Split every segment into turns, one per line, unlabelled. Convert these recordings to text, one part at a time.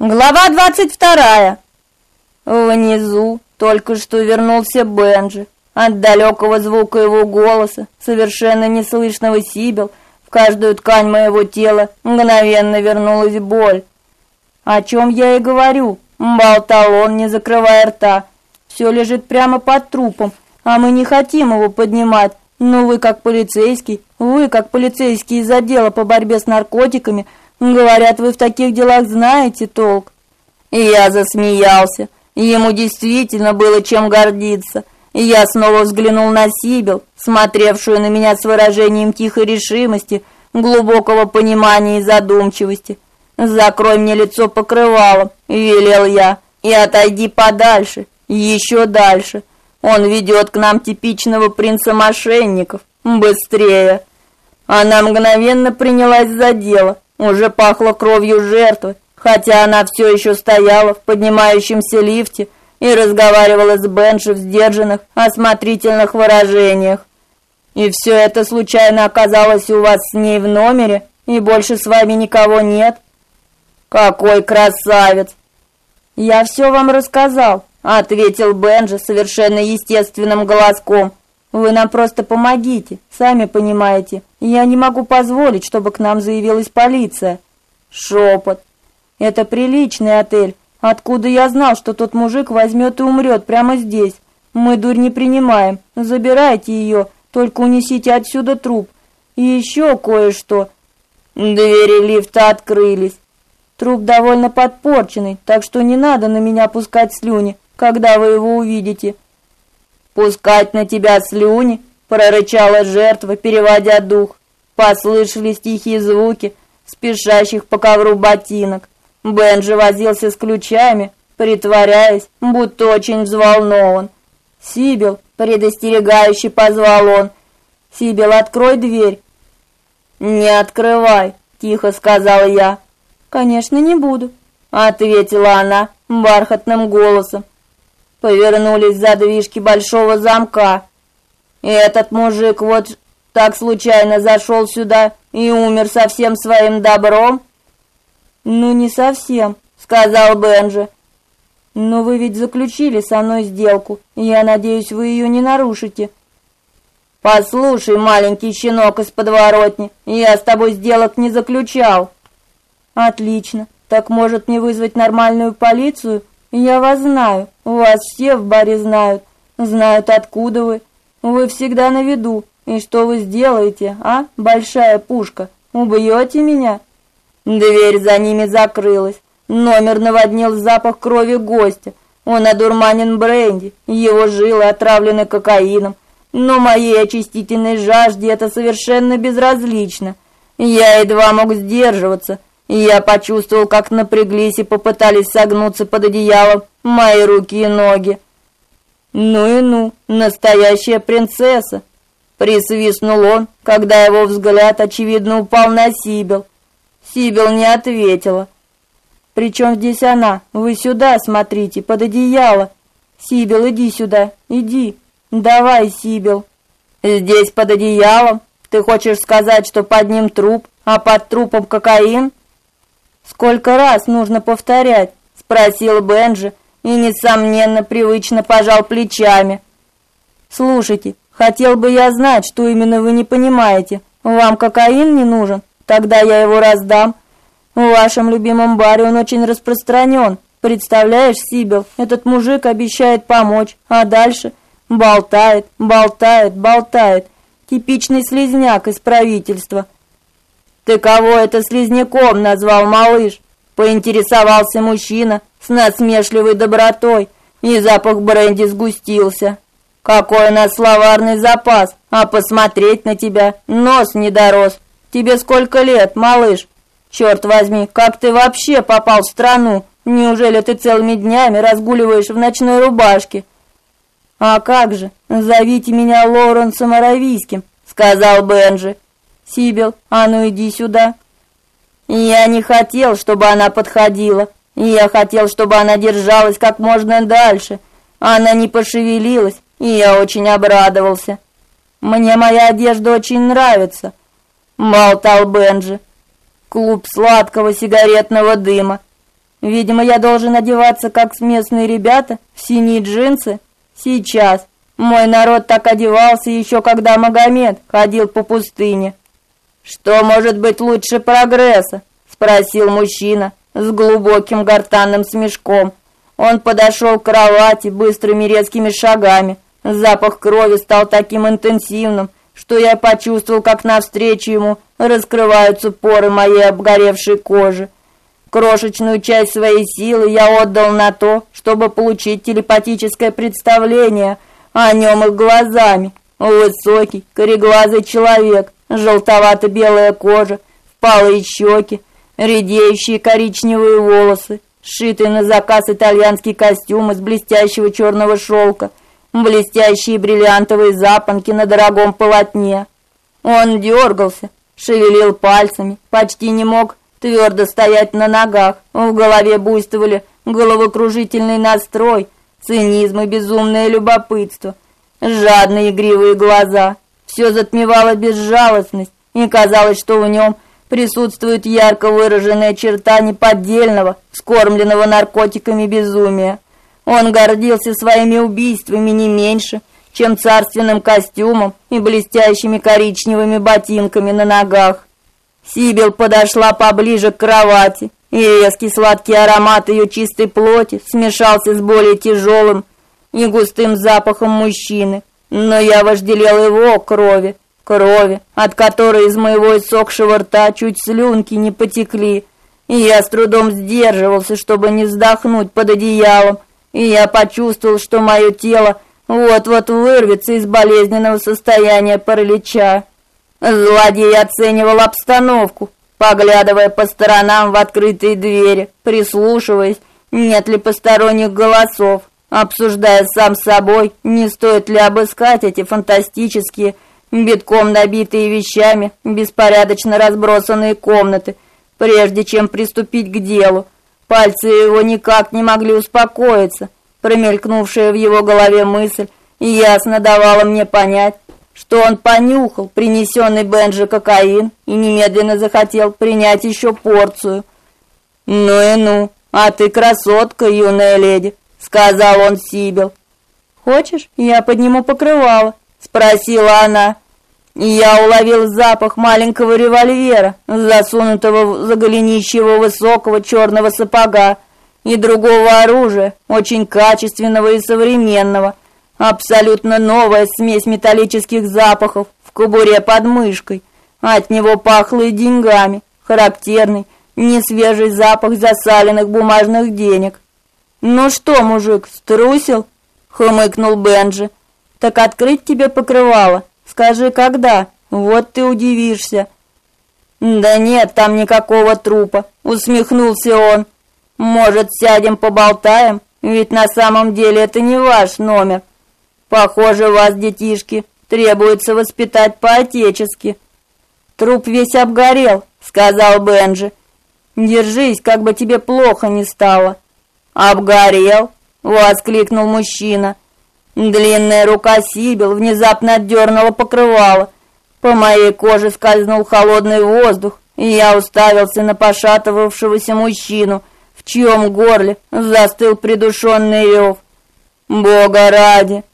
Глава двадцать вторая. Внизу только что вернулся Бенджи. От далекого звука его голоса, совершенно неслышного сибил, в каждую ткань моего тела мгновенно вернулась боль. О чем я и говорю, болтал он, не закрывая рта. Все лежит прямо под трупом, а мы не хотим его поднимать. Но вы как полицейский, вы как полицейский из отдела по борьбе с наркотиками – Говорят, вы в таких делах знаете толк. И я засмеялся. Ему действительно было чем гордиться. И я снова взглянул на Сибил, смотревшую на меня с выражением тихой решимости, глубокого понимания и задумчивости. «Закрой мне лицо покрывалом», — велел я, — «и отойди подальше, еще дальше. Он ведет к нам типичного принца мошенников. Быстрее!» Она мгновенно принялась за дело, уже пахло кровью жертвы, хотя она все еще стояла в поднимающемся лифте и разговаривала с Бенши в сдержанных, осмотрительных выражениях. И все это случайно оказалось у вас с ней в номере, и больше с вами никого нет? Какой красавец! Я все вам рассказал, ответил Бенджи совершенно естественным голоском. Вы нам просто помогите, сами понимаете. Я не могу позволить, чтобы к нам заявилась полиция. Шепот. Это приличный отель. Откуда я знал, что тот мужик возьмет и умрет прямо здесь? Мы дурь не принимаем. Забирайте ее, только унесите отсюда труп. И еще кое-что. Двери лифта открылись. Труп довольно подпорченный, так что не надо на меня пускать слюни, когда вы его увидите. Пускать на тебя слюни, прорычала жертва, переводя дух. Послышались тихие звуки спешащих по ковру ботинок. Бенджи возился с ключами, притворяясь, будто очень взволнован. Сибил, предостерегающе позвал он. Сибил, открой дверь. Не открывай, тихо сказал я. Конечно, не буду, ответила она бархатным голосом повернулись задвижки большого замка. И этот мужик вот так случайно зашел сюда и умер со всем своим добром? Ну не совсем, сказал Бенджи. Но вы ведь заключили со мной сделку. Я надеюсь, вы ее не нарушите. Послушай, маленький щенок из подворотни, я с тобой сделок не заключал. Отлично. Так может мне вызвать нормальную полицию? Я вас знаю. Вас все в баре знают. Знают, откуда вы. Вы всегда на виду. И что вы сделаете, а, большая пушка? Убьете меня? Дверь за ними закрылась. Номер наводнил запах крови гостя. Он одурманен бренди, его жилы отравлены кокаином. Но моей очистительной жажде это совершенно безразлично. Я едва мог сдерживаться. Я почувствовал, как напряглись и попытались согнуться под одеялом мои руки и ноги. Ну и ну, настоящая принцесса, присвистнул он, когда его взгляд очевидно упал на Сибил. Сибил не ответила. Причем здесь она? Вы сюда смотрите, под одеяло. Сибил, иди сюда, иди. Давай, Сибил. Здесь под одеялом? Ты хочешь сказать, что под ним труп, а под трупом кокаин? Сколько раз нужно повторять? спросил Бенджи и несомненно привычно пожал плечами. Слушайте, хотел бы я знать, что именно вы не понимаете. Вам кокаин не нужен? Тогда я его раздам. В вашем любимом баре он очень распространен. Представляешь, Сибил, этот мужик обещает помочь, а дальше болтает, болтает, болтает. Типичный слезняк из правительства. Ты кого это слизняком назвал, малыш? Поинтересовался мужчина с насмешливой добротой, и запах бренди сгустился. Какой у нас словарный запас, а посмотреть на тебя нос не дорос. Тебе сколько лет, малыш? Черт возьми, как ты вообще попал в страну? Неужели ты целыми днями разгуливаешь в ночной рубашке? А как же? Зовите меня Лоуренсом Аравийским, сказал Бенджи. Сибил, а ну иди сюда. Я не хотел, чтобы она подходила. Я хотел, чтобы она держалась как можно дальше. Она не пошевелилась, и я очень обрадовался. Мне моя одежда очень нравится, болтал Бенджи. Клуб сладкого сигаретного дыма. Видимо, я должен одеваться, как местные ребята, в синие джинсы. Сейчас. Мой народ так одевался еще когда Магомед ходил по пустыне. Что может быть лучше прогресса? спросил мужчина с глубоким гортанным смешком. Он подошел к кровати быстрыми резкими шагами. Запах крови стал таким интенсивным, что я почувствовал, как навстречу ему раскрываются поры моей обгоревшей кожи. Крошечную часть своей силы я отдал на то, чтобы получить телепатическое представление о нем их глазами. Высокий, кореглазый человек, желтовато-белая кожа, впалые щеки, редеющие коричневые волосы, сшитый на заказ итальянский костюм из блестящего черного шелка, блестящие бриллиантовые запонки на дорогом полотне. Он дергался, шевелил пальцами, почти не мог твердо стоять на ногах. В голове буйствовали головокружительный настрой, цинизм и безумное любопытство, жадные игривые глаза. Все затмевало безжалостность, и казалось, что в нем присутствует ярко выраженная черта неподдельного, скормленного наркотиками безумия. Он гордился своими убийствами не меньше, чем царственным костюмом и блестящими коричневыми ботинками на ногах. Сибил подошла поближе к кровати, и резкий сладкий аромат ее чистой плоти смешался с более тяжелым и густым запахом мужчины. Но я вожделел его крови, крови, от которой из моего иссохшего рта чуть слюнки не потекли, и я с трудом сдерживался, чтобы не вздохнуть под одеялом, и я почувствовал, что мое тело вот-вот вырвется из болезненного состояния паралича. Злодей оценивал обстановку, поглядывая по сторонам в открытые двери, прислушиваясь, нет ли посторонних голосов, обсуждая сам с собой, не стоит ли обыскать эти фантастические, битком набитые вещами, беспорядочно разбросанные комнаты, прежде чем приступить к делу. Пальцы его никак не могли успокоиться. Промелькнувшая в его голове мысль ясно давала мне понять, что он понюхал принесенный Бенджи кокаин и немедленно захотел принять еще порцию. «Ну и ну, а ты красотка, юная леди», — сказал он Сибил. «Хочешь, я подниму покрывало?» — спросила она. Я уловил запах маленького револьвера, засунутого за голенище его высокого черного сапога, и другого оружия, очень качественного и современного, Абсолютно новая смесь металлических запахов в кобуре под мышкой. От него пахло деньгами, характерный, несвежий запах засаленных бумажных денег. «Ну что, мужик, струсил?» — хмыкнул Бенджи. «Так открыть тебе покрывало. Скажи, когда? Вот ты удивишься». «Да нет там никакого трупа», — усмехнулся он. «Может, сядем поболтаем? Ведь на самом деле это не ваш номер». Похоже, вас, детишки, требуется воспитать по-отечески. Труп весь обгорел, сказал Бенджи. Держись, как бы тебе плохо не стало. Обгорел, воскликнул мужчина. Длинная рука Сибил внезапно отдернула покрывало. По моей коже скользнул холодный воздух, и я уставился на пошатывавшегося мужчину, в чьем горле застыл придушенный рев. Бога ради,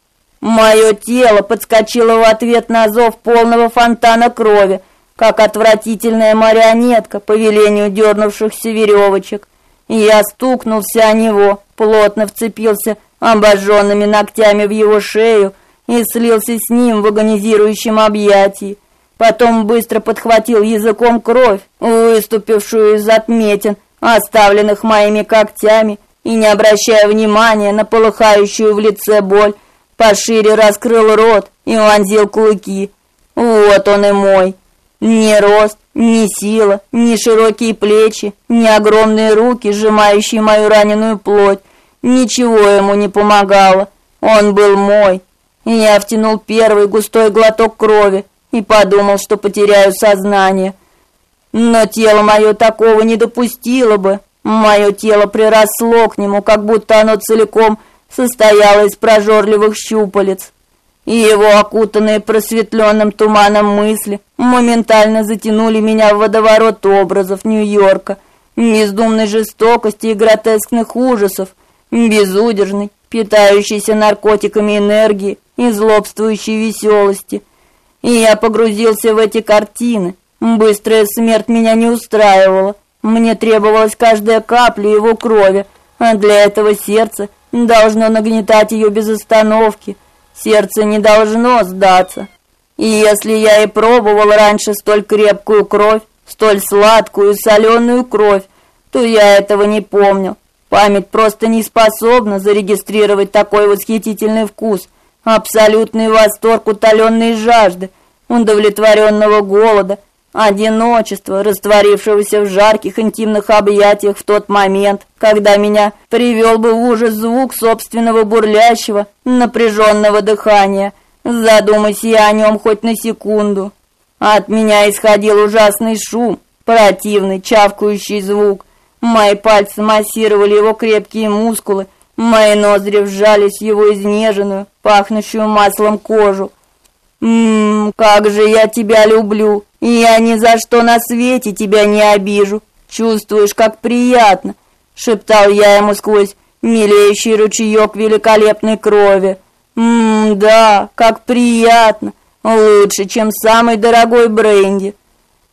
Мое тело подскочило в ответ на зов полного фонтана крови, как отвратительная марионетка по велению дернувшихся веревочек. Я стукнулся о него, плотно вцепился обожженными ногтями в его шею и слился с ним в агонизирующем объятии. Потом быстро подхватил языком кровь, выступившую из отметин, оставленных моими когтями, и, не обращая внимания на полыхающую в лице боль, пошире раскрыл рот и вонзил клыки. Вот он и мой. Ни рост, ни сила, ни широкие плечи, ни огромные руки, сжимающие мою раненую плоть. Ничего ему не помогало. Он был мой. И я втянул первый густой глоток крови и подумал, что потеряю сознание. Но тело мое такого не допустило бы. Мое тело приросло к нему, как будто оно целиком состояла из прожорливых щупалец, и его окутанные просветленным туманом мысли моментально затянули меня в водоворот образов Нью-Йорка, бездумной жестокости и гротескных ужасов, безудержной, питающейся наркотиками энергии и злобствующей веселости. И я погрузился в эти картины. Быстрая смерть меня не устраивала. Мне требовалась каждая капля его крови, а для этого сердце должно нагнетать ее без остановки. Сердце не должно сдаться. И если я и пробовал раньше столь крепкую кровь, столь сладкую и соленую кровь, то я этого не помню. Память просто не способна зарегистрировать такой восхитительный вкус, абсолютный восторг утоленной жажды, удовлетворенного голода, одиночества, растворившегося в жарких интимных объятиях в тот момент, когда меня привел бы в ужас звук собственного бурлящего, напряженного дыхания. Задумайся я о нем хоть на секунду. От меня исходил ужасный шум, противный, чавкающий звук. Мои пальцы массировали его крепкие мускулы, мои ноздри вжались в его изнеженную, пахнущую маслом кожу. Ммм, как же я тебя люблю. Я ни за что на свете тебя не обижу. Чувствуешь, как приятно, шептал я ему сквозь милеющий ручеек великолепной крови. Ммм, да, как приятно. Лучше, чем самый дорогой бренди.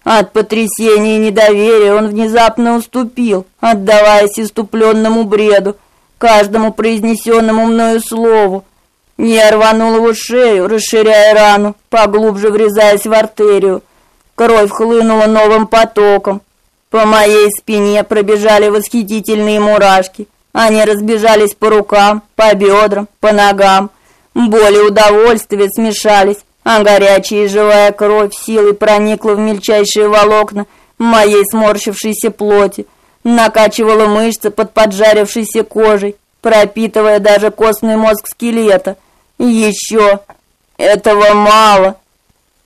От потрясения и недоверия он внезапно уступил, отдаваясь иступленному бреду, каждому произнесенному мною слову. Я рванул его шею, расширяя рану, поглубже врезаясь в артерию. Кровь хлынула новым потоком. По моей спине пробежали восхитительные мурашки. Они разбежались по рукам, по бедрам, по ногам. Боль и удовольствие смешались, а горячая и живая кровь силой проникла в мельчайшие волокна моей сморщившейся плоти, накачивала мышцы под поджарившейся кожей, пропитывая даже костный мозг скелета. Еще этого мало.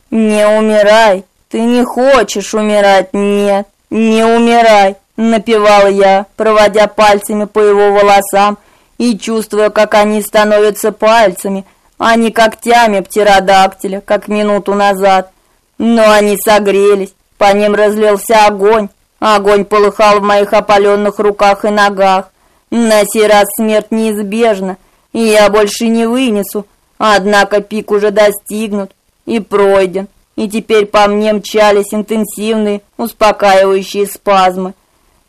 Не умирай, ты не хочешь умирать, нет, не умирай, напевал я, проводя пальцами по его волосам и чувствуя, как они становятся пальцами, а не когтями птеродактиля, как минуту назад. Но они согрелись, по ним разлился огонь. Огонь полыхал в моих опаленных руках и ногах. На сей раз смерть неизбежна, и я больше не вынесу. Однако пик уже достигнут и пройден, и теперь по мне мчались интенсивные, успокаивающие спазмы.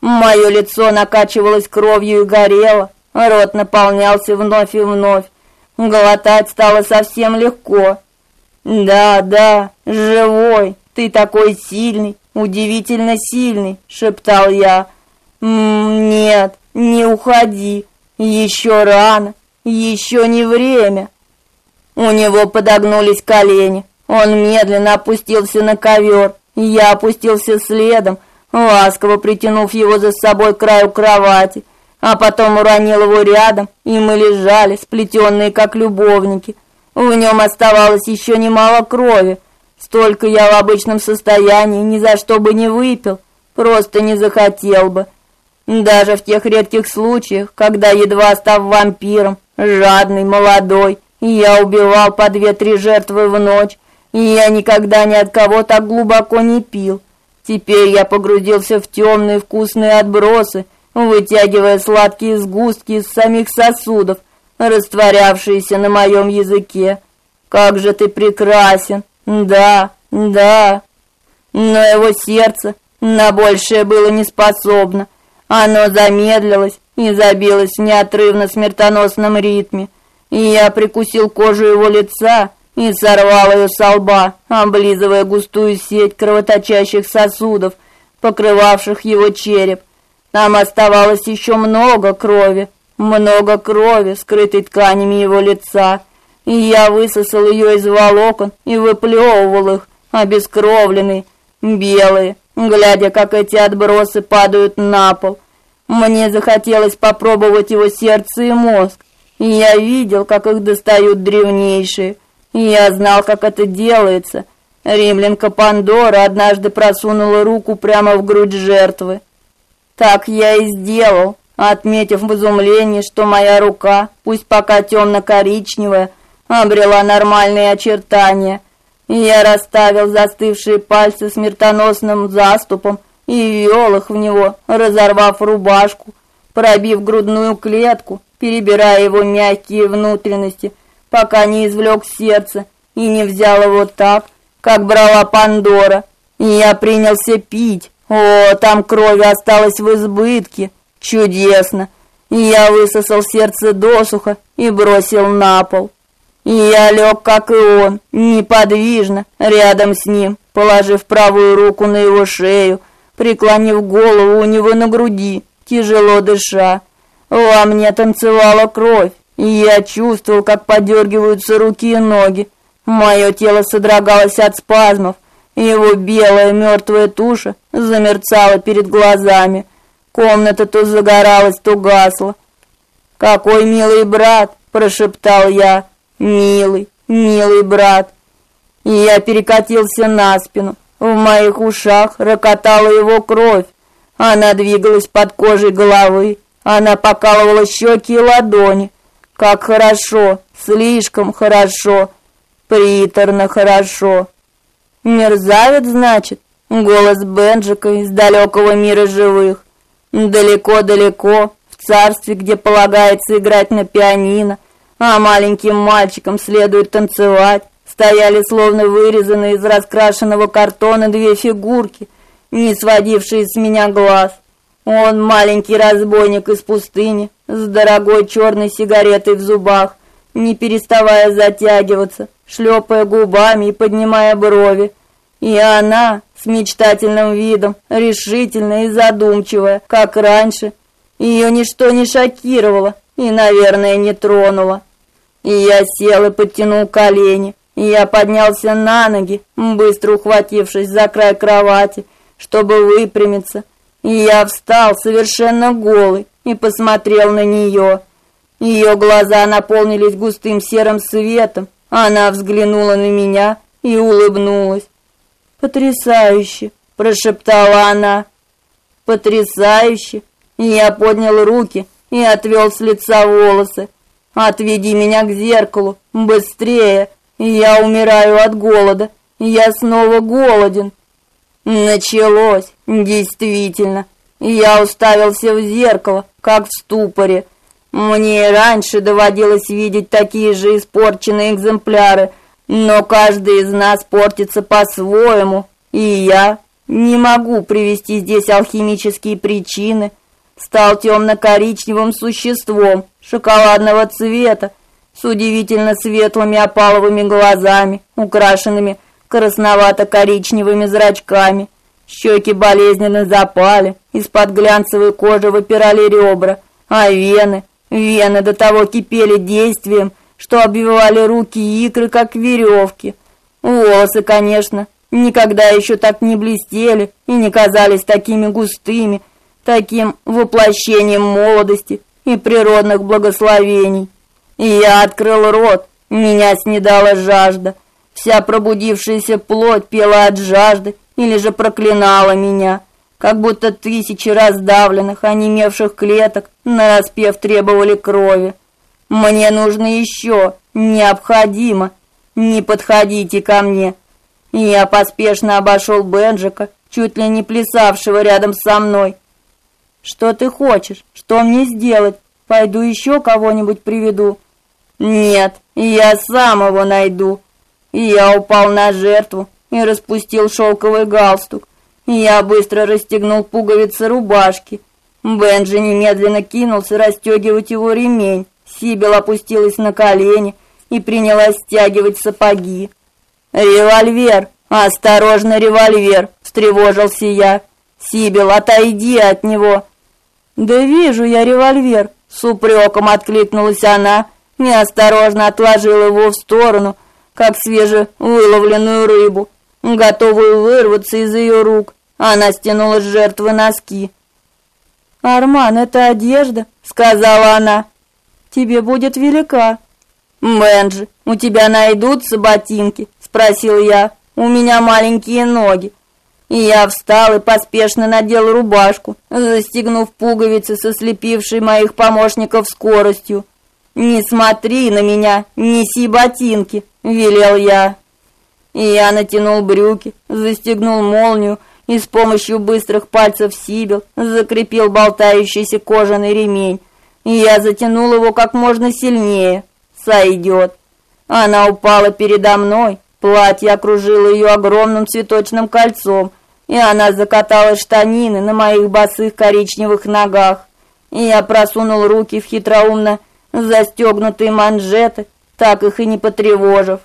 Мое лицо накачивалось кровью и горело, рот наполнялся вновь и вновь. Глотать стало совсем легко. Да, да, живой, ты такой сильный, удивительно сильный, шептал я. М -м, нет, не уходи. Еще рано, еще не время. У него подогнулись колени. Он медленно опустился на ковер. Я опустился следом, ласково притянув его за собой к краю кровати а потом уронил его рядом, и мы лежали, сплетенные как любовники. В нем оставалось еще немало крови. Столько я в обычном состоянии ни за что бы не выпил, просто не захотел бы. Даже в тех редких случаях, когда едва став вампиром, жадный, молодой, я убивал по две-три жертвы в ночь, и я никогда ни от кого так глубоко не пил. Теперь я погрузился в темные вкусные отбросы, вытягивая сладкие сгустки из самих сосудов, растворявшиеся на моем языке. Как же ты прекрасен! Да, да. Но его сердце на большее было не способно. Оно замедлилось и забилось в неотрывно смертоносном ритме. И я прикусил кожу его лица и сорвал ее с лба, облизывая густую сеть кровоточащих сосудов, покрывавших его череп. Там оставалось еще много крови, много крови, скрытой тканями его лица, и я высосал ее из волокон и выплевывал их, обескровленные, белые, глядя, как эти отбросы падают на пол. Мне захотелось попробовать его сердце и мозг, и я видел, как их достают древнейшие, я знал, как это делается. Римлянка Пандора однажды просунула руку прямо в грудь жертвы. Так я и сделал, отметив в изумлении, что моя рука, пусть пока темно-коричневая, обрела нормальные очертания. Я расставил застывшие пальцы смертоносным заступом и вел их в него, разорвав рубашку, пробив грудную клетку, перебирая его мягкие внутренности, пока не извлек сердце и не взял его так, как брала Пандора. И я принялся пить. О, там крови осталось в избытке. Чудесно. И я высосал сердце досуха и бросил на пол. И я лег, как и он, неподвижно, рядом с ним, положив правую руку на его шею, преклонив голову у него на груди, тяжело дыша. Во мне танцевала кровь, я чувствовал, как подергиваются руки и ноги. Мое тело содрогалось от спазмов, его белая мертвая туша замерцала перед глазами. Комната то загоралась, то гасла. «Какой милый брат!» – прошептал я. «Милый, милый брат!» И я перекатился на спину. В моих ушах рокотала его кровь. Она двигалась под кожей головы. Она покалывала щеки и ладони. Как хорошо, слишком хорошо, приторно хорошо. Мерзавец, значит, голос Бенджика из далекого мира живых. Далеко-далеко, в царстве, где полагается играть на пианино, а маленьким мальчикам следует танцевать, стояли словно вырезанные из раскрашенного картона две фигурки, не сводившие с меня глаз. Он маленький разбойник из пустыни, с дорогой черной сигаретой в зубах, не переставая затягиваться, шлепая губами и поднимая брови. И она с мечтательным видом, решительная и задумчивая, как раньше. Ее ничто не шокировало и, наверное, не тронуло. И я сел и подтянул колени. И я поднялся на ноги, быстро ухватившись за край кровати, чтобы выпрямиться. И я встал совершенно голый и посмотрел на нее. Ее глаза наполнились густым серым светом. Она взглянула на меня и улыбнулась. «Потрясающе!» – прошептала она. «Потрясающе!» Я поднял руки и отвел с лица волосы. «Отведи меня к зеркалу! Быстрее! Я умираю от голода! Я снова голоден!» Началось, действительно. Я уставился в зеркало, как в ступоре. Мне раньше доводилось видеть такие же испорченные экземпляры, но каждый из нас портится по-своему, и я не могу привести здесь алхимические причины. Стал темно-коричневым существом шоколадного цвета, с удивительно светлыми опаловыми глазами, украшенными красновато-коричневыми зрачками. Щеки болезненно запали, из-под глянцевой кожи выпирали ребра, а вены, вены до того кипели действием, что обвивали руки и икры, как веревки. Волосы, конечно, никогда еще так не блестели и не казались такими густыми, таким воплощением молодости и природных благословений. И я открыл рот, меня снедала жажда. Вся пробудившаяся плоть пела от жажды или же проклинала меня, как будто тысячи раздавленных, онемевших клеток нараспев требовали крови. Мне нужно еще, необходимо. Не подходите ко мне. Я поспешно обошел Бенджика, чуть ли не плясавшего рядом со мной. Что ты хочешь? Что мне сделать? Пойду еще кого-нибудь приведу. Нет, я сам его найду. Я упал на жертву и распустил шелковый галстук. Я быстро расстегнул пуговицы рубашки. Бенджи немедленно кинулся расстегивать его ремень. Сибил опустилась на колени и принялась стягивать сапоги. «Револьвер! Осторожно, револьвер!» – встревожился я. «Сибил, отойди от него!» «Да вижу я револьвер!» – с упреком откликнулась она неосторожно отложила его в сторону, как свежевыловленную рыбу, готовую вырваться из ее рук. Она стянула с жертвы носки. «Арман, это одежда», — сказала она. «Тебе будет велика». «Бенджи, у тебя найдутся ботинки?» — спросил я. «У меня маленькие ноги». И я встал и поспешно надел рубашку, застегнув пуговицы со слепившей моих помощников скоростью. «Не смотри на меня, неси ботинки», — велел я. Я натянул брюки, застегнул молнию и с помощью быстрых пальцев Сибил закрепил болтающийся кожаный ремень. Я затянул его как можно сильнее. Сойдет. Она упала передо мной, платье окружило ее огромным цветочным кольцом, и она закатала штанины на моих босых коричневых ногах. Я просунул руки в хитроумно застегнутые манжеты, так их и не потревожив.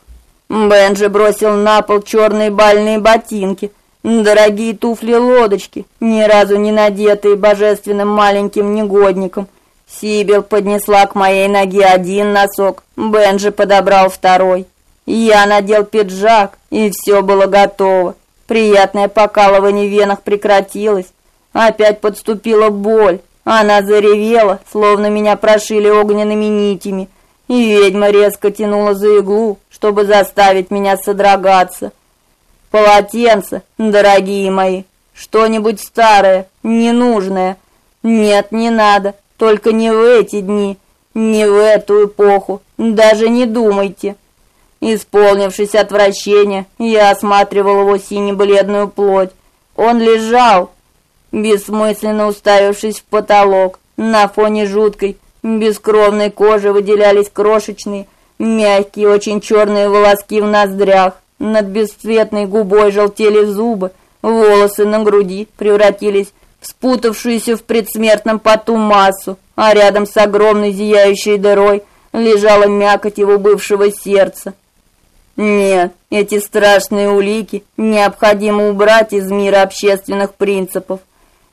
Бенджи бросил на пол черные бальные ботинки — Дорогие туфли-лодочки, ни разу не надетые божественным маленьким негодником. Сибил поднесла к моей ноге один носок, Бенджи подобрал второй. Я надел пиджак, и все было готово. Приятное покалывание в венах прекратилось. Опять подступила боль. Она заревела, словно меня прошили огненными нитями, и ведьма резко тянула за иглу, чтобы заставить меня содрогаться. Полотенце, дорогие мои, что-нибудь старое, ненужное. Нет, не надо, только не в эти дни, не в эту эпоху, даже не думайте. Исполнившись отвращения, я осматривал его сине-бледную плоть. Он лежал, бессмысленно уставившись в потолок. На фоне жуткой, бескровной кожи выделялись крошечные, мягкие, очень черные волоски в ноздрях. Над бесцветной губой желтели зубы, волосы на груди превратились в спутавшуюся в предсмертном поту массу, а рядом с огромной зияющей дырой лежала мякоть его бывшего сердца. Нет, эти страшные улики необходимо убрать из мира общественных принципов.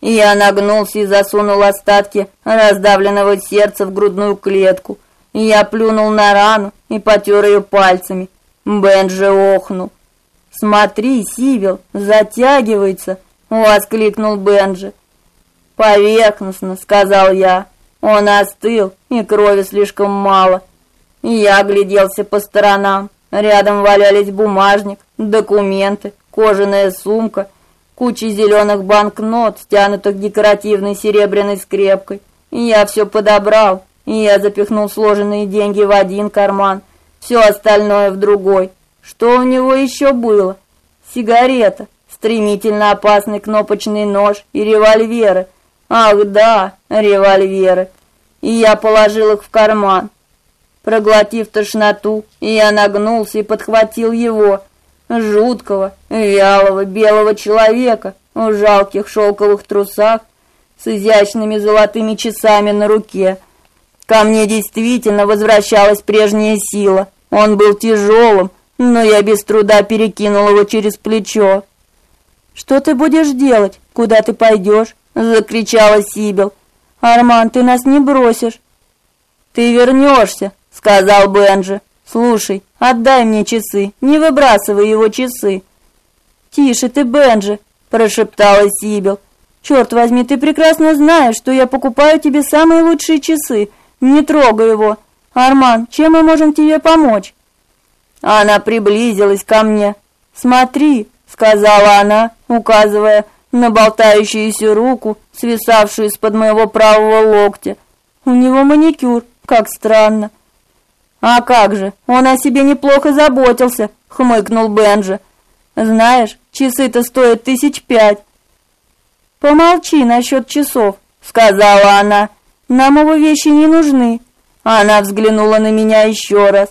Я нагнулся и засунул остатки раздавленного сердца в грудную клетку. Я плюнул на рану и потер ее пальцами. Бенджи охнул. «Смотри, Сивил, затягивается!» — воскликнул Бенджи. «Поверхностно», — сказал я. «Он остыл, и крови слишком мало». Я огляделся по сторонам. Рядом валялись бумажник, документы, кожаная сумка, куча зеленых банкнот, стянутых декоративной серебряной скрепкой. Я все подобрал, и я запихнул сложенные деньги в один карман, все остальное в другой. Что у него еще было? Сигарета, стремительно опасный кнопочный нож и револьверы. Ах да, револьверы. И я положил их в карман. Проглотив тошноту, я нагнулся и подхватил его, жуткого, вялого белого человека в жалких шелковых трусах с изящными золотыми часами на руке. Ко мне действительно возвращалась прежняя сила. Он был тяжелым, но я без труда перекинул его через плечо. «Что ты будешь делать? Куда ты пойдешь?» — закричала Сибил. «Арман, ты нас не бросишь». «Ты вернешься», — сказал Бенджи. «Слушай, отдай мне часы, не выбрасывай его часы». «Тише ты, Бенджи», — прошептала Сибил. «Черт возьми, ты прекрасно знаешь, что я покупаю тебе самые лучшие часы. Не трогай его. Арман, чем мы можем тебе помочь? Она приблизилась ко мне. Смотри, сказала она, указывая на болтающуюся руку, свисавшую из-под моего правого локтя. У него маникюр, как странно. А как же? Он о себе неплохо заботился, хмыкнул Бенджи. Знаешь, часы-то стоят тысяч пять. Помолчи насчет часов, сказала она. Нам его вещи не нужны. Она взглянула на меня еще раз.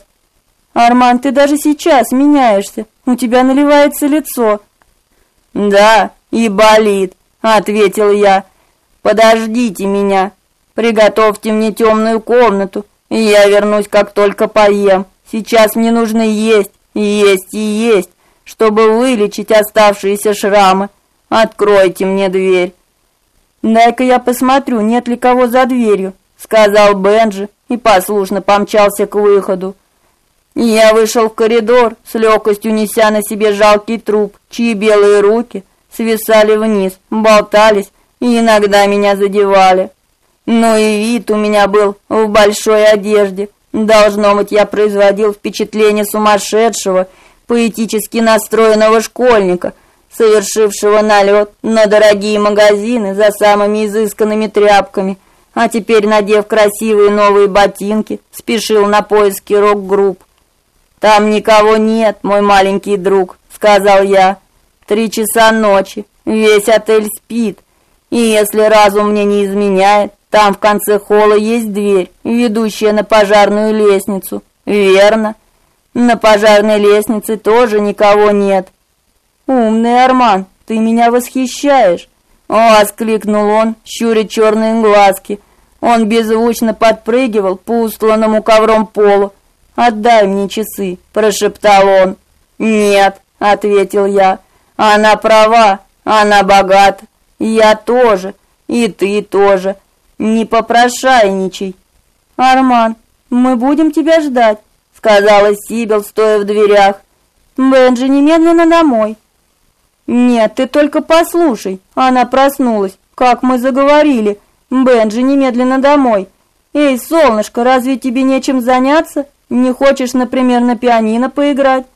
Арман, ты даже сейчас меняешься. У тебя наливается лицо. Да, и болит, ответил я. Подождите меня. Приготовьте мне темную комнату, я вернусь, как только поем. Сейчас мне нужно есть, есть и есть, чтобы вылечить оставшиеся шрамы. Откройте мне дверь. «Дай-ка я посмотрю, нет ли кого за дверью», — сказал Бенджи и послушно помчался к выходу. Я вышел в коридор, с легкостью неся на себе жалкий труп, чьи белые руки свисали вниз, болтались и иногда меня задевали. Но и вид у меня был в большой одежде. Должно быть, я производил впечатление сумасшедшего, поэтически настроенного школьника — совершившего налет на дорогие магазины за самыми изысканными тряпками, а теперь, надев красивые новые ботинки, спешил на поиски рок-групп. «Там никого нет, мой маленький друг», — сказал я. «Три часа ночи. Весь отель спит. И если разум мне не изменяет, там в конце холла есть дверь, ведущая на пожарную лестницу. Верно. На пожарной лестнице тоже никого нет. Умный Арман, ты меня восхищаешь. Воскликнул он, щуря черные глазки. Он беззвучно подпрыгивал по устланному ковром полу. «Отдай мне часы», – прошептал он. «Нет», – ответил я. «Она права, она богата. Я тоже, и ты тоже. Не попрошайничай». «Арман, мы будем тебя ждать», – сказала Сибил, стоя в дверях. «Бенджи, немедленно домой». «Нет, ты только послушай». Она проснулась. «Как мы заговорили. Бенджи, немедленно домой». «Эй, солнышко, разве тебе нечем заняться? Не хочешь, например, на пианино поиграть?»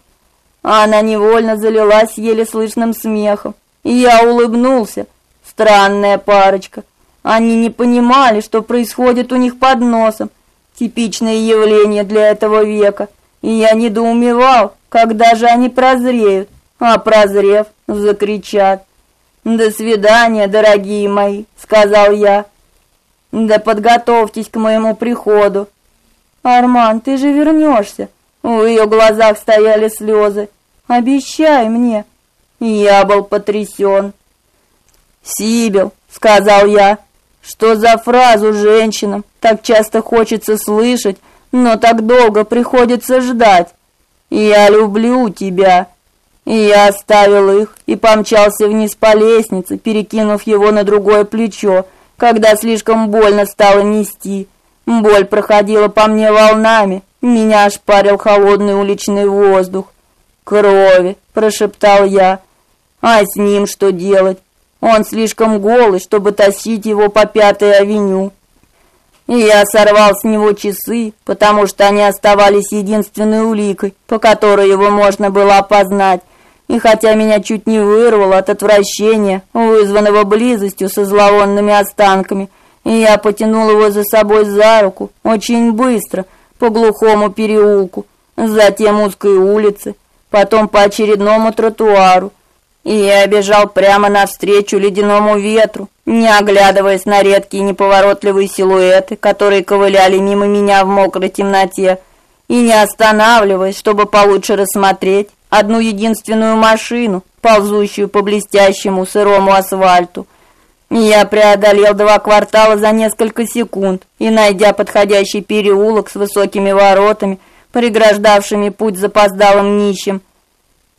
Она невольно залилась еле слышным смехом. Я улыбнулся. Странная парочка. Они не понимали, что происходит у них под носом. Типичное явление для этого века. И я недоумевал, когда же они прозреют а прозрев, закричат. «До свидания, дорогие мои», — сказал я. «Да подготовьтесь к моему приходу». «Арман, ты же вернешься!» В ее глазах стояли слезы. «Обещай мне!» Я был потрясен. «Сибил», — сказал я, — «что за фразу женщинам так часто хочется слышать, но так долго приходится ждать? Я люблю тебя». Я оставил их и помчался вниз по лестнице, перекинув его на другое плечо, когда слишком больно стало нести. Боль проходила по мне волнами, меня ошпарил холодный уличный воздух. «Крови!» – прошептал я. «А с ним что делать? Он слишком голый, чтобы тащить его по Пятой авеню». И я сорвал с него часы, потому что они оставались единственной уликой, по которой его можно было опознать, и хотя меня чуть не вырвало от отвращения, вызванного близостью со зловонными останками, я потянул его за собой за руку очень быстро по глухому переулку, затем узкой улице, потом по очередному тротуару, и я бежал прямо навстречу ледяному ветру, не оглядываясь на редкие неповоротливые силуэты, которые ковыляли мимо меня в мокрой темноте, и не останавливаясь, чтобы получше рассмотреть одну единственную машину, ползущую по блестящему сырому асфальту. Я преодолел два квартала за несколько секунд и, найдя подходящий переулок с высокими воротами, преграждавшими путь запоздалым нищим,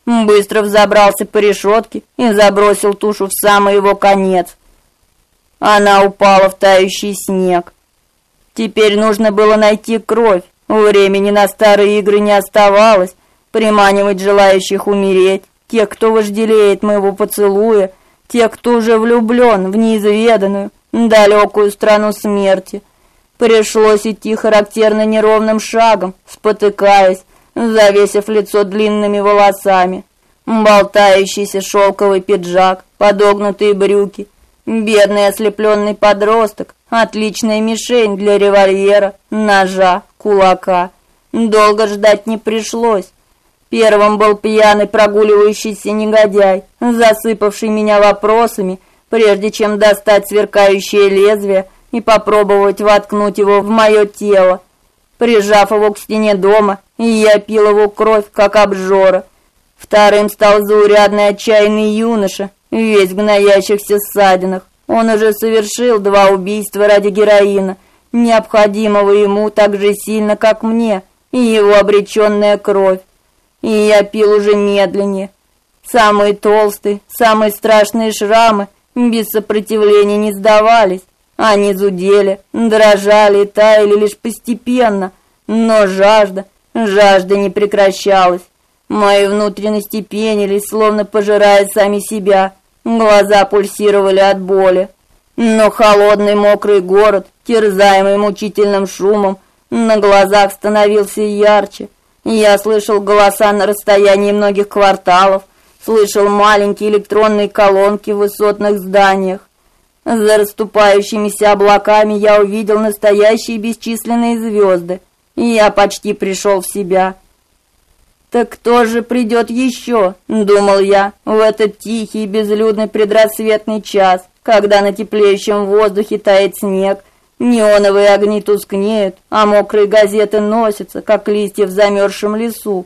быстро взобрался по решетке и забросил тушу в самый его конец. Она упала в тающий снег. Теперь нужно было найти кровь. Времени на старые игры не оставалось, приманивать желающих умереть, тех, кто вожделеет моего поцелуя, тех, кто уже влюблен в неизведанную, далекую страну смерти. Пришлось идти характерно неровным шагом, спотыкаясь, завесив лицо длинными волосами. Болтающийся шелковый пиджак, подогнутые брюки, бедный ослепленный подросток, отличная мишень для револьвера, ножа, кулака. Долго ждать не пришлось. Первым был пьяный прогуливающийся негодяй, засыпавший меня вопросами, прежде чем достать сверкающее лезвие и попробовать воткнуть его в мое тело. Прижав его к стене дома, я пил его кровь, как обжора. Вторым стал заурядный отчаянный юноша, весь в гноящихся ссадинах. Он уже совершил два убийства ради героина, необходимого ему так же сильно, как мне, и его обреченная кровь и я пил уже медленнее. Самые толстые, самые страшные шрамы без сопротивления не сдавались. Они зудели, дрожали и таяли лишь постепенно, но жажда, жажда не прекращалась. Мои внутренности пенились, словно пожирая сами себя. Глаза пульсировали от боли. Но холодный мокрый город, терзаемый мучительным шумом, на глазах становился ярче. Я слышал голоса на расстоянии многих кварталов, слышал маленькие электронные колонки в высотных зданиях. За расступающимися облаками я увидел настоящие бесчисленные звезды, и я почти пришел в себя. Так кто же придет еще, думал я, в этот тихий безлюдный предрассветный час, когда на теплеющем воздухе тает снег, неоновые огни тускнеют, а мокрые газеты носятся, как листья в замерзшем лесу.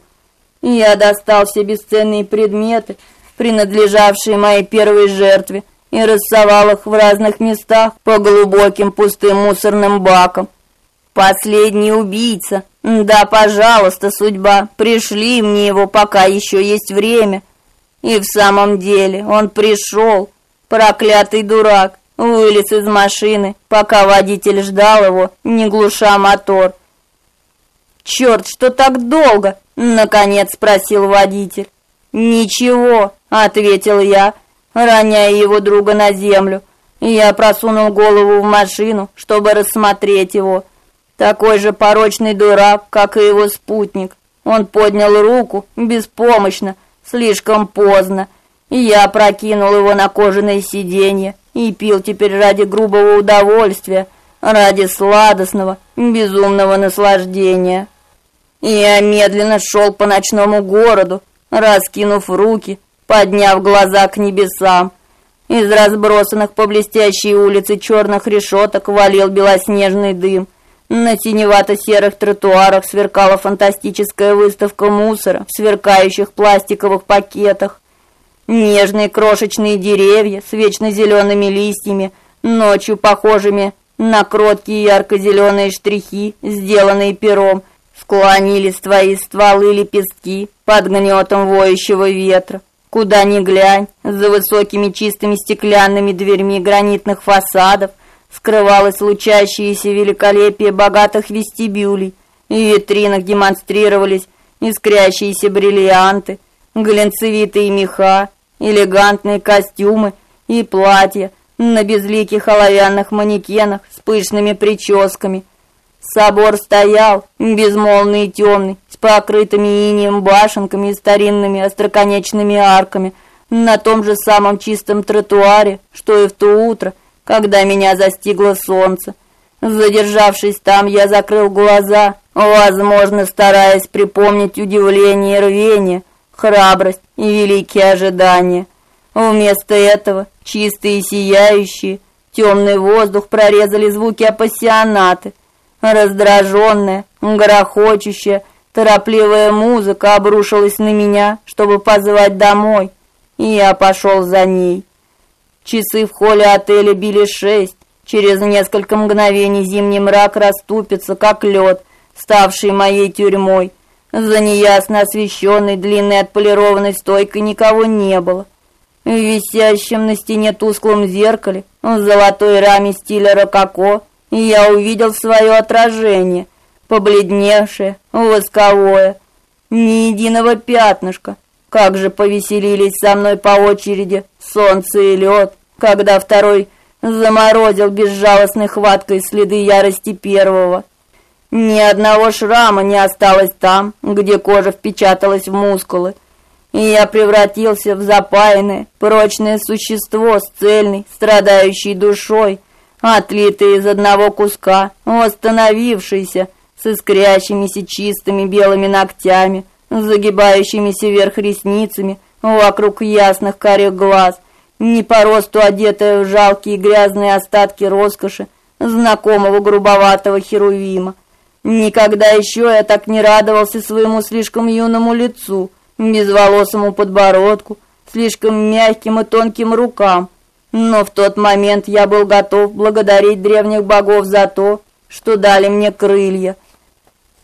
Я достал все бесценные предметы, принадлежавшие моей первой жертве, и рассовал их в разных местах по глубоким пустым мусорным бакам. Последний убийца. Да, пожалуйста, судьба, пришли мне его, пока еще есть время. И в самом деле он пришел, проклятый дурак, вылез из машины, пока водитель ждал его, не глуша мотор. «Черт, что так долго?» — наконец спросил водитель. «Ничего», — ответил я, роняя его друга на землю. Я просунул голову в машину, чтобы рассмотреть его. Такой же порочный дурак, как и его спутник. Он поднял руку, беспомощно, слишком поздно. Я прокинул его на кожаное сиденье и пил теперь ради грубого удовольствия, ради сладостного, безумного наслаждения. Я медленно шел по ночному городу, раскинув руки, подняв глаза к небесам. Из разбросанных по блестящей улице черных решеток валил белоснежный дым. На синевато-серых тротуарах сверкала фантастическая выставка мусора в сверкающих пластиковых пакетах. Нежные крошечные деревья с вечно зелеными листьями, ночью похожими на кроткие ярко-зеленые штрихи, сделанные пером, склонили свои стволы лепестки под гнетом воющего ветра. Куда ни глянь, за высокими чистыми стеклянными дверьми гранитных фасадов скрывалось лучащееся великолепие богатых вестибюлей. В витринах демонстрировались искрящиеся бриллианты, глянцевитые меха, элегантные костюмы и платья на безликих оловянных манекенах с пышными прическами. Собор стоял, безмолвный и темный, покрытыми инеем башенками и старинными остроконечными арками, на том же самом чистом тротуаре, что и в то утро, когда меня застигло солнце. Задержавшись там, я закрыл глаза, возможно, стараясь припомнить удивление и рвение, храбрость и великие ожидания. Вместо этого чистые и сияющие, темный воздух прорезали звуки апассионаты, Раздраженная, грохочущая, торопливая музыка обрушилась на меня, чтобы позвать домой, и я пошел за ней. Часы в холле отеля били шесть. Через несколько мгновений зимний мрак расступится, как лед, ставший моей тюрьмой. За неясно освещенной длинной отполированной стойкой никого не было. В висящем на стене тусклом зеркале, в золотой раме стиля рококо, я увидел свое отражение, побледневшее, восковое, ни единого пятнышка. Как же повеселились со мной по очереди солнце и лед, когда второй заморозил безжалостной хваткой следы ярости первого. Ни одного шрама не осталось там, где кожа впечаталась в мускулы, и я превратился в запаянное, прочное существо с цельной, страдающей душой, отлитый из одного куска, восстановившийся, с искрящимися чистыми белыми ногтями, загибающимися вверх ресницами, вокруг ясных карих глаз, не по росту одетая в жалкие грязные остатки роскоши, знакомого грубоватого херувима. Никогда еще я так не радовался своему слишком юному лицу, безволосому подбородку, слишком мягким и тонким рукам, но в тот момент я был готов благодарить древних богов за то, что дали мне крылья.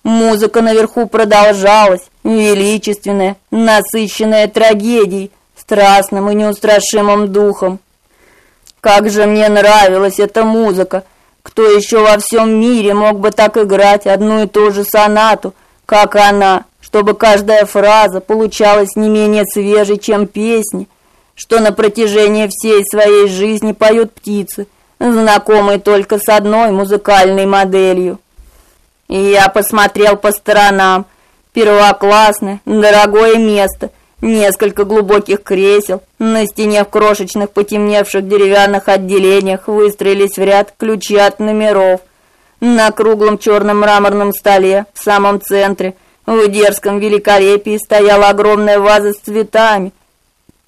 Музыка наверху продолжалась, величественная, насыщенная трагедией, страстным и неустрашимым духом. Как же мне нравилась эта музыка! Кто еще во всем мире мог бы так играть одну и ту же сонату, как она, чтобы каждая фраза получалась не менее свежей, чем песни, что на протяжении всей своей жизни поют птицы, знакомые только с одной музыкальной моделью. Я посмотрел по сторонам. Первоклассное, дорогое место, несколько глубоких кресел, на стене в крошечных потемневших деревянных отделениях выстроились в ряд ключи от номеров. На круглом черном мраморном столе в самом центре В дерзком великолепии стояла огромная ваза с цветами.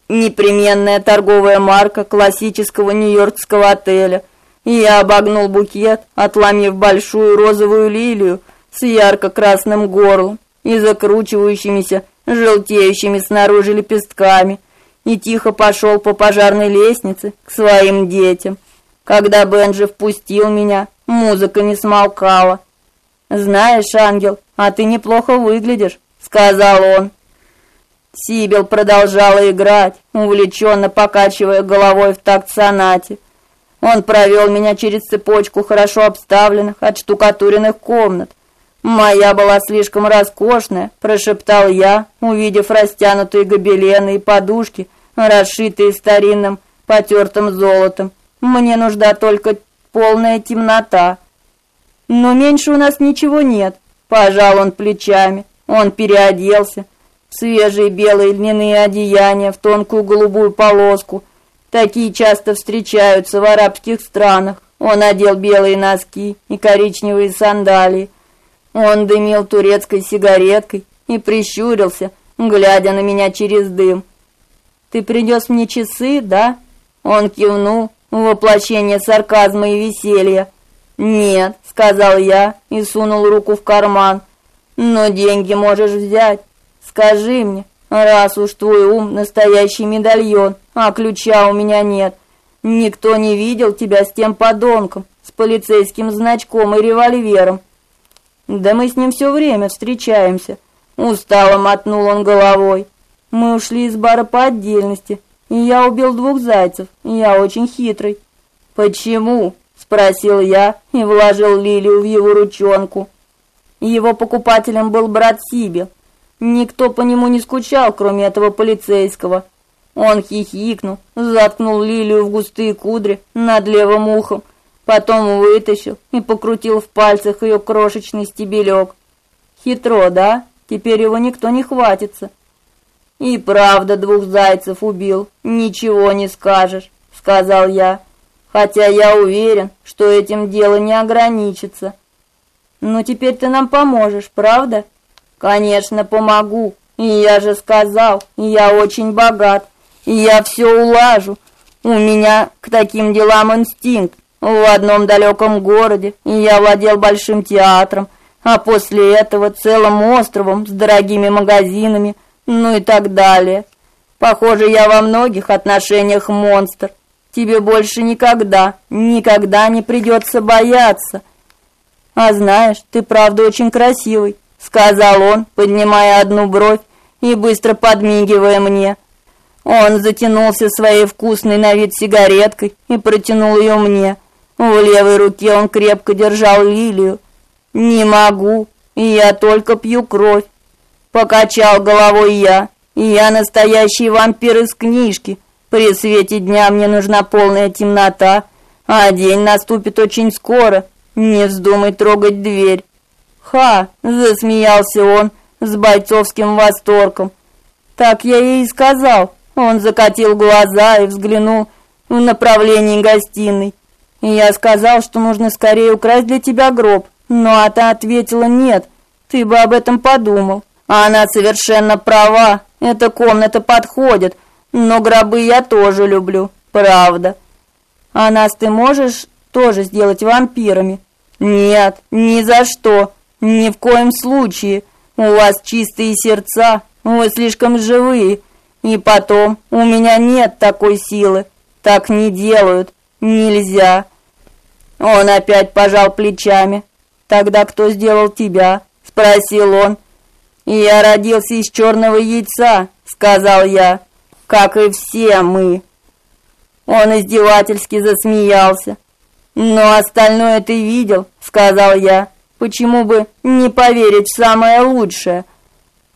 Непременная торговая марка классического нью-йоркского отеля. И я обогнул букет, отломив большую розовую лилию с ярко-красным горлом и закручивающимися, желтеющими снаружи лепестками, и тихо пошел по пожарной лестнице к своим детям. Когда Бенджи впустил меня, музыка не смолкала. «Знаешь, ангел, а ты неплохо выглядишь», — сказал он. Сибил продолжала играть, увлеченно покачивая головой в такт сонате. Он провел меня через цепочку хорошо обставленных, отштукатуренных комнат. «Моя была слишком роскошная», — прошептал я, увидев растянутые гобелены и подушки, расшитые старинным потертым золотом. Мне нужна только полная темнота. Но меньше у нас ничего нет. Пожал он плечами. Он переоделся. Свежие белые льняные одеяния в тонкую голубую полоску. Такие часто встречаются в арабских странах. Он надел белые носки и коричневые сандалии. Он дымил турецкой сигареткой и прищурился, глядя на меня через дым. «Ты принес мне часы, да?» Он кивнул, воплощение сарказма и веселья. «Нет», — сказал я и сунул руку в карман. «Но деньги можешь взять. Скажи мне, раз уж твой ум настоящий медальон, а ключа у меня нет, никто не видел тебя с тем подонком, с полицейским значком и револьвером». «Да мы с ним все время встречаемся», — устало мотнул он головой. «Мы ушли из бара по отдельности, и я убил двух зайцев, я очень хитрый. Почему? спросил я и вложил лилию в его ручонку. Его покупателем был брат Сиби. Никто по нему не скучал, кроме этого полицейского. Он хихикнул, заткнул лилию в густые кудри над левым ухом, потом вытащил и покрутил в пальцах ее крошечный стебелек. Хитро, да? Теперь его никто не хватится. И правда двух зайцев убил, ничего не скажешь, сказал я. Хотя я уверен, что этим дело не ограничится. Но теперь ты нам поможешь, правда? Конечно, помогу. И я же сказал, я очень богат, и я все улажу. У меня к таким делам инстинкт. В одном далеком городе я владел большим театром, а после этого целым островом с дорогими магазинами – ну и так далее. Похоже, я во многих отношениях монстр. Тебе больше никогда, никогда не придется бояться. А знаешь, ты правда очень красивый, сказал он, поднимая одну бровь и быстро подмигивая мне. Он затянулся своей вкусной на вид сигареткой и протянул ее мне. В левой руке он крепко держал лилию. Не могу, я только пью кровь. Покачал головой я. Я настоящий вампир из книжки. При свете дня мне нужна полная темнота, а день наступит очень скоро. Не вздумай трогать дверь. Ха, засмеялся он с бойцовским восторгом. Так я ей и сказал. Он закатил глаза и взглянул в направлении гостиной. Я сказал, что нужно скорее украсть для тебя гроб. Но а та ответила: "Нет, ты бы об этом подумал". А она совершенно права. Эта комната подходит, но гробы я тоже люблю, правда. А нас ты можешь тоже сделать вампирами? Нет, ни за что. Ни в коем случае. У вас чистые сердца, вы слишком живые. И потом, у меня нет такой силы. Так не делают. Нельзя. Он опять пожал плечами. Тогда кто сделал тебя? спросил он. «Я родился из черного яйца», — сказал я, — «как и все мы». Он издевательски засмеялся. «Но остальное ты видел», — сказал я. «Почему бы не поверить в самое лучшее?»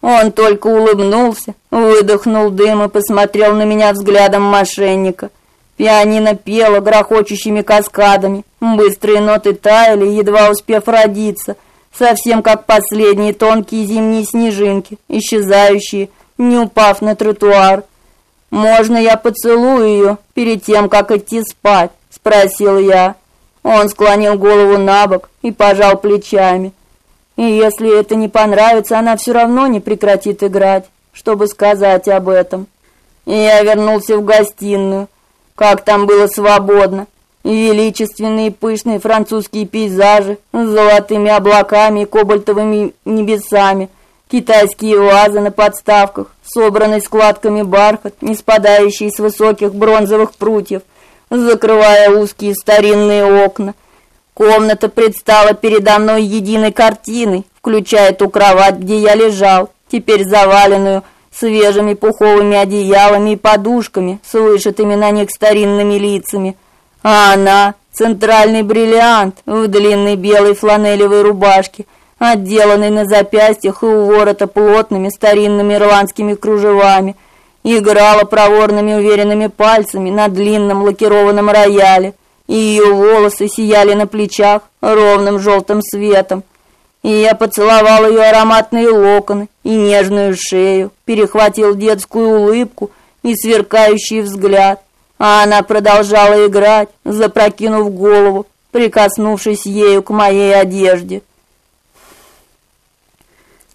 Он только улыбнулся, выдохнул дым и посмотрел на меня взглядом мошенника. Пианино пело грохочущими каскадами, быстрые ноты таяли, едва успев родиться — совсем как последние тонкие зимние снежинки, исчезающие, не упав на тротуар. «Можно я поцелую ее перед тем, как идти спать?» – спросил я. Он склонил голову на бок и пожал плечами. И если это не понравится, она все равно не прекратит играть, чтобы сказать об этом. И я вернулся в гостиную. Как там было свободно. Величественные пышные французские пейзажи с золотыми облаками и кобальтовыми небесами, китайские вазы на подставках, собранный складками бархат, не спадающий с высоких бронзовых прутьев, закрывая узкие старинные окна. Комната предстала передо мной единой картиной, включая ту кровать, где я лежал, теперь заваленную свежими пуховыми одеялами и подушками с вышитыми на них старинными лицами. А она центральный бриллиант в длинной белой фланелевой рубашке, отделанной на запястьях и у ворота плотными старинными ирландскими кружевами, играла проворными уверенными пальцами на длинном лакированном рояле, и ее волосы сияли на плечах ровным желтым светом. И я поцеловал ее ароматные локоны и нежную шею, перехватил детскую улыбку и сверкающий взгляд, а она продолжала играть, запрокинув голову, прикоснувшись ею к моей одежде.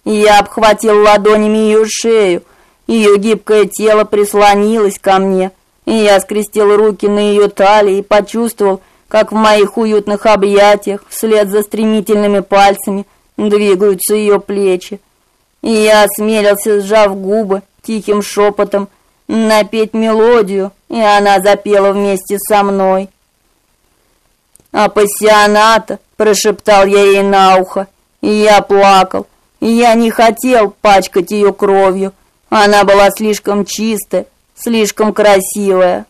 Я обхватил ладонями ее шею, ее гибкое тело прислонилось ко мне, и я скрестил руки на ее талии и почувствовал, как в моих уютных объятиях вслед за стремительными пальцами двигаются ее плечи. И я осмелился, сжав губы, тихим шепотом напеть мелодию, и она запела вместе со мной. «Апассионата!» – прошептал я ей на ухо, и я плакал. И я не хотел пачкать ее кровью. Она была слишком чистая, слишком красивая.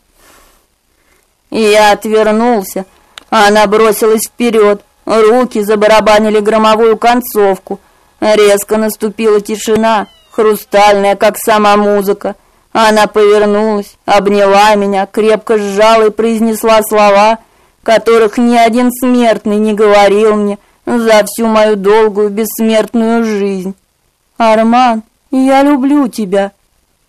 И я отвернулся, а она бросилась вперед, Руки забарабанили громовую концовку. Резко наступила тишина, хрустальная, как сама музыка. Она повернулась, обняла меня, крепко сжала и произнесла слова, которых ни один смертный не говорил мне за всю мою долгую бессмертную жизнь. «Арман, я люблю тебя».